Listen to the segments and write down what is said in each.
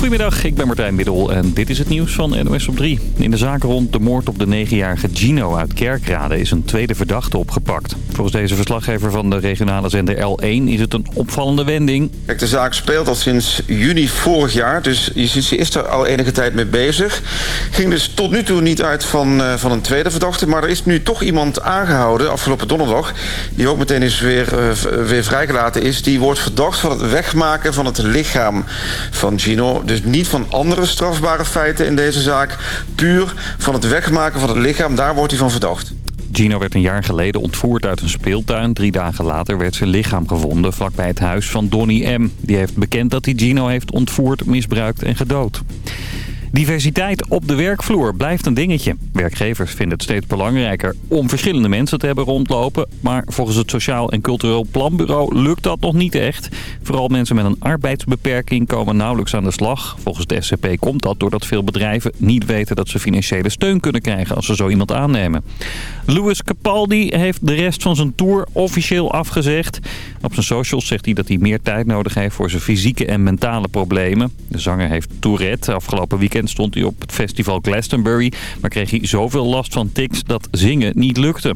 Goedemiddag, ik ben Martijn Middel en dit is het nieuws van NOS op 3. In de zaak rond de moord op de 9-jarige Gino uit Kerkrade is een tweede verdachte opgepakt. Volgens deze verslaggever van de regionale zender L1 is het een opvallende wending. Kijk, de zaak speelt al sinds juni vorig jaar, dus justitie is er al enige tijd mee bezig. Ging dus tot nu toe niet uit van, uh, van een tweede verdachte, maar er is nu toch iemand aangehouden afgelopen donderdag, die ook meteen is weer, uh, weer vrijgelaten is. Die wordt verdacht van het wegmaken van het lichaam van Gino. Dus niet van andere strafbare feiten in deze zaak. Puur van het wegmaken van het lichaam, daar wordt hij van verdacht. Gino werd een jaar geleden ontvoerd uit een speeltuin. Drie dagen later werd zijn lichaam gevonden vlakbij het huis van Donny M. Die heeft bekend dat hij Gino heeft ontvoerd, misbruikt en gedood. Diversiteit op de werkvloer blijft een dingetje. Werkgevers vinden het steeds belangrijker om verschillende mensen te hebben rondlopen. Maar volgens het Sociaal en Cultureel Planbureau lukt dat nog niet echt. Vooral mensen met een arbeidsbeperking komen nauwelijks aan de slag. Volgens de SCP komt dat doordat veel bedrijven niet weten dat ze financiële steun kunnen krijgen als ze zo iemand aannemen. Louis Capaldi heeft de rest van zijn tour officieel afgezegd. Op zijn socials zegt hij dat hij meer tijd nodig heeft voor zijn fysieke en mentale problemen. De zanger heeft Tourette. Afgelopen weekend stond hij op het festival Glastonbury. Maar kreeg hij zoveel last van tics dat zingen niet lukte.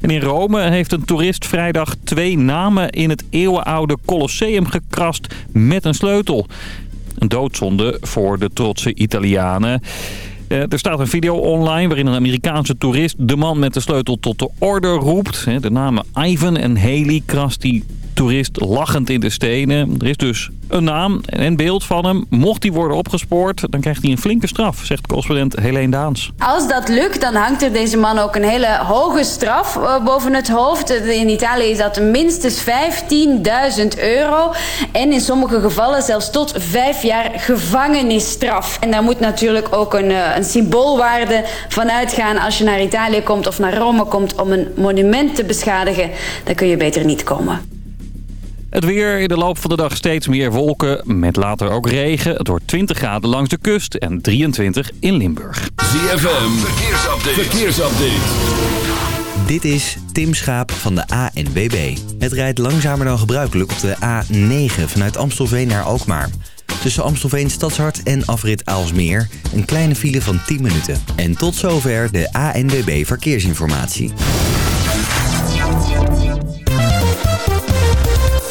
En in Rome heeft een toerist vrijdag twee namen in het eeuwenoude Colosseum gekrast met een sleutel. Een doodzonde voor de trotse Italianen. Er staat een video online waarin een Amerikaanse toerist de man met de sleutel tot de orde roept. De namen Ivan en Haley krast die toerist lachend in de stenen. Er is dus een naam en beeld van hem. Mocht hij worden opgespoord, dan krijgt hij een flinke straf, zegt correspondent Helene Daans. Als dat lukt, dan hangt er deze man ook een hele hoge straf boven het hoofd. In Italië is dat minstens 15.000 euro. En in sommige gevallen zelfs tot vijf jaar gevangenisstraf. En daar moet natuurlijk ook een, een symboolwaarde van uitgaan als je naar Italië komt of naar Rome komt om een monument te beschadigen. Dan kun je beter niet komen. Het weer in de loop van de dag steeds meer wolken, met later ook regen. Het wordt 20 graden langs de kust en 23 in Limburg. ZFM, verkeersupdate. verkeersupdate. Dit is Tim Schaap van de ANWB. Het rijdt langzamer dan gebruikelijk op de A9 vanuit Amstelveen naar Alkmaar. Tussen Amstelveen Stadshart en afrit Aalsmeer een kleine file van 10 minuten. En tot zover de ANWB Verkeersinformatie.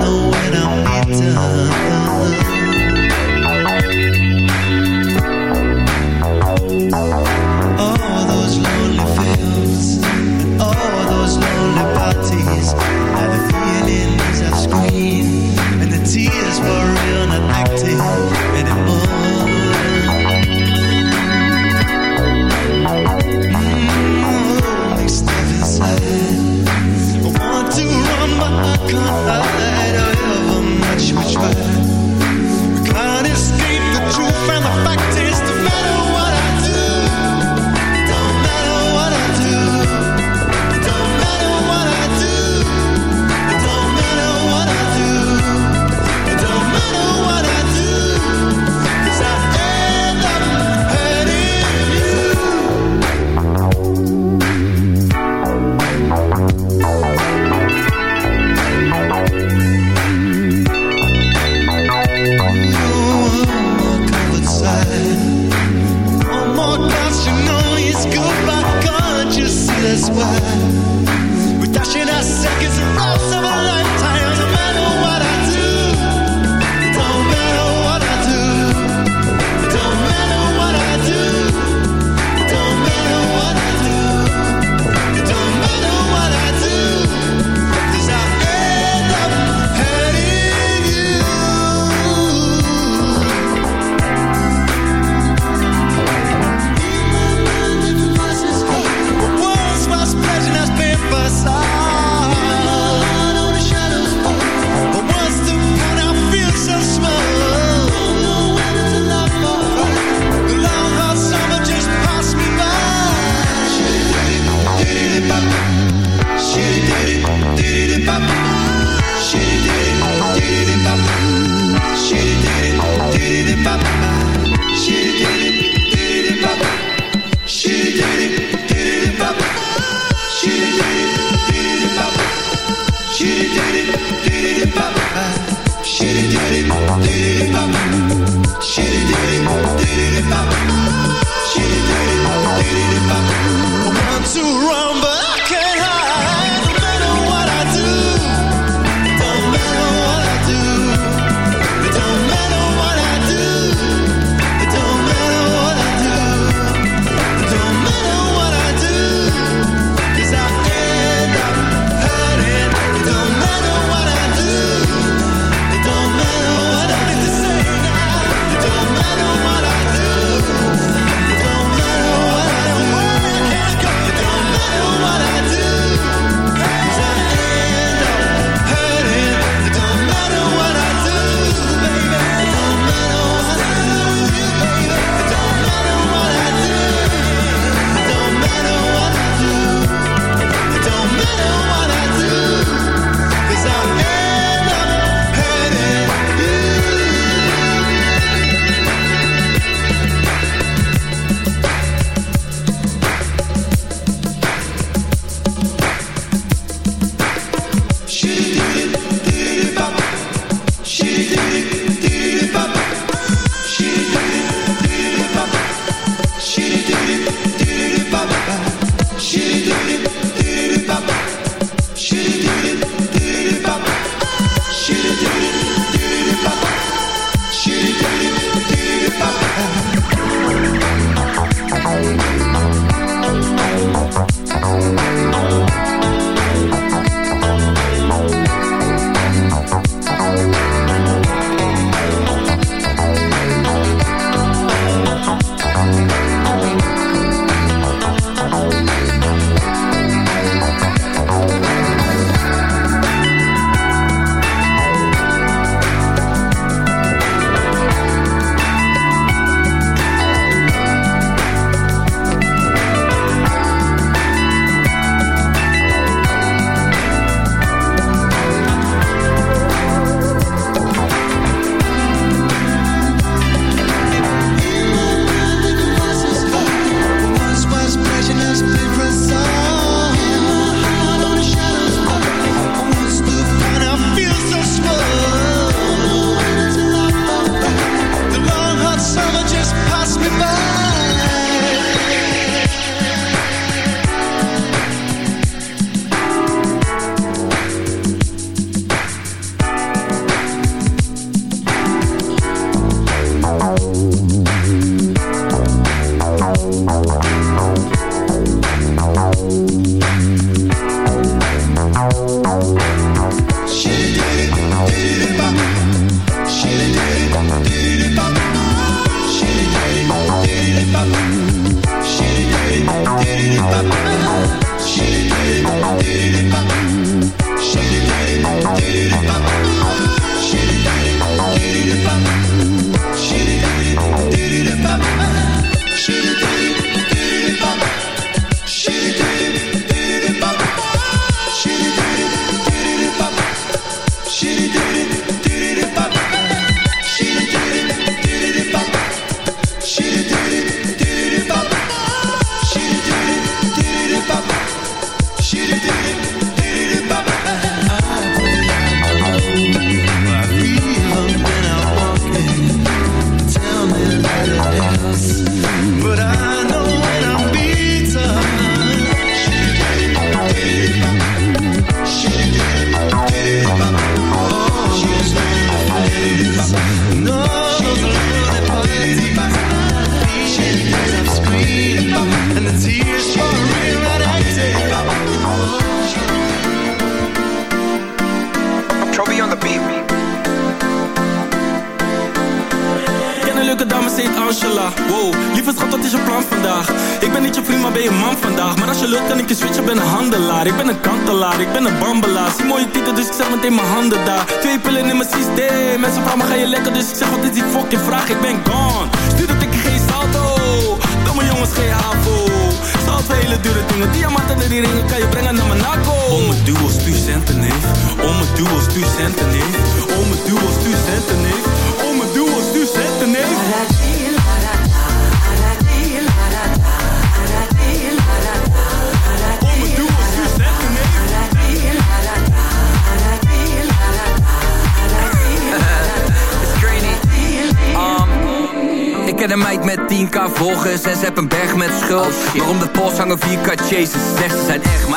know when I'm done. shoot it, do it.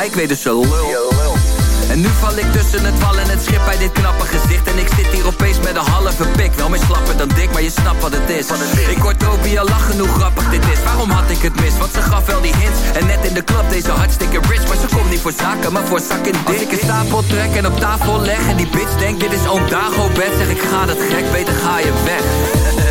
Ik weet dus zo lul. En nu val ik tussen het wal en het schip bij dit knappe gezicht. En ik zit hier opeens met een halve pik. Wel meer slapper dan dik, maar je snapt wat het is. Ik hoor Toby al lachen hoe grappig dit is. Waarom had ik het mis? Want ze gaf wel die hints. En net in de club deze hartstikke rich. Maar ze komt niet voor zaken, maar voor zak in dik. Als ik een stapel trek en op tafel leg En die bitch denkt dit is oom Dago bed Zeg ik ga dat gek, beter ga je weg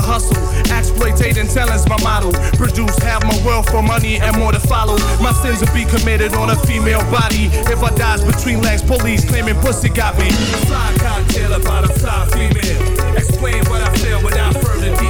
hustle, exploitating talent's my model. Produce half my wealth for money and more to follow. My sins will be committed on a female body. If I dies between legs, police claiming pussy got me. Fly cocktail about a fly female. Explain what I feel without further details.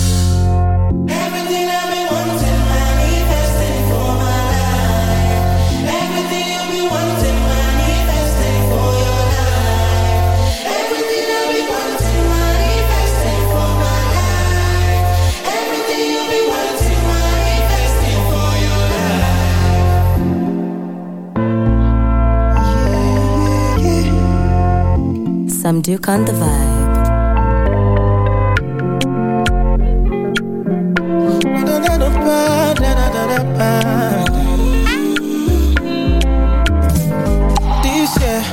Some Duke on the vibe. This year,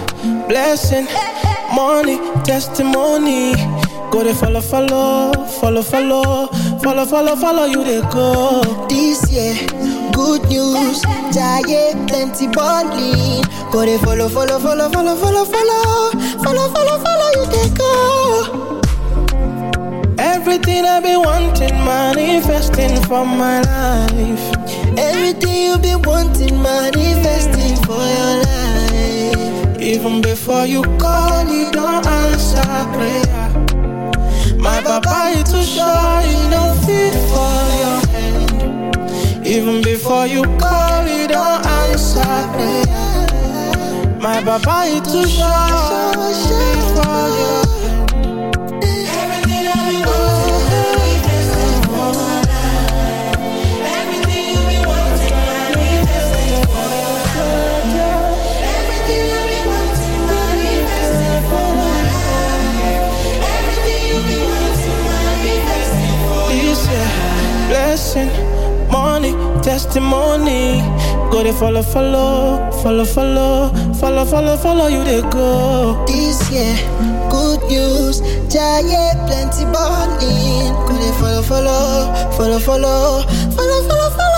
blessing, money, testimony. Go to follow, follow, follow, follow, follow, follow, follow you they go. This year, good news, giant plenty balling. Go they follow, follow, follow, follow, follow, follow, follow, follow, follow you they go. Everything I've been wanting, manifesting for my life. Everything you been wanting, manifesting for your life. Even before you call, you don't answer prayer. My papa is too shy, he don't fit for your hand. Even before you call, you don't answer prayer. My papa is too he for your they follow, follow, follow, follow, follow, follow, follow you they go. This year, good news, giant plenty balling. Go they follow, follow, follow, follow, follow, follow, follow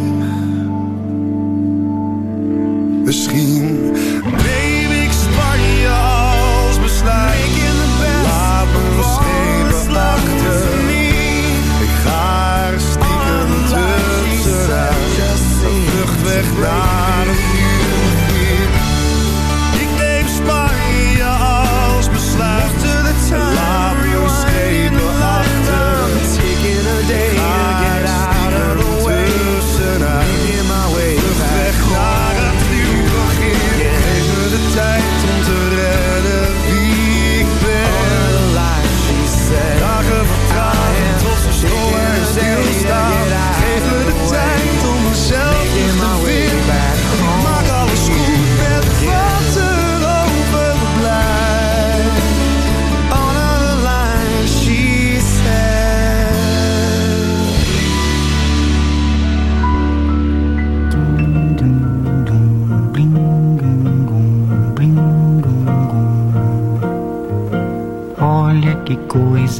Misschien neem ik Spanje als besluit. Laat me schepen achter. Ik ga er stiekem tussenuit. Een vlucht weg naar een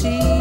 See.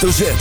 hoofdletter shit.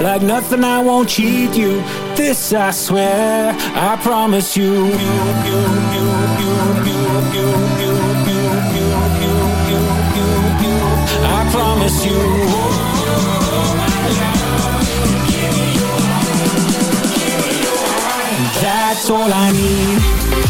Like nothing I won't cheat you. This I swear I promise you. I promise you. That's all I need.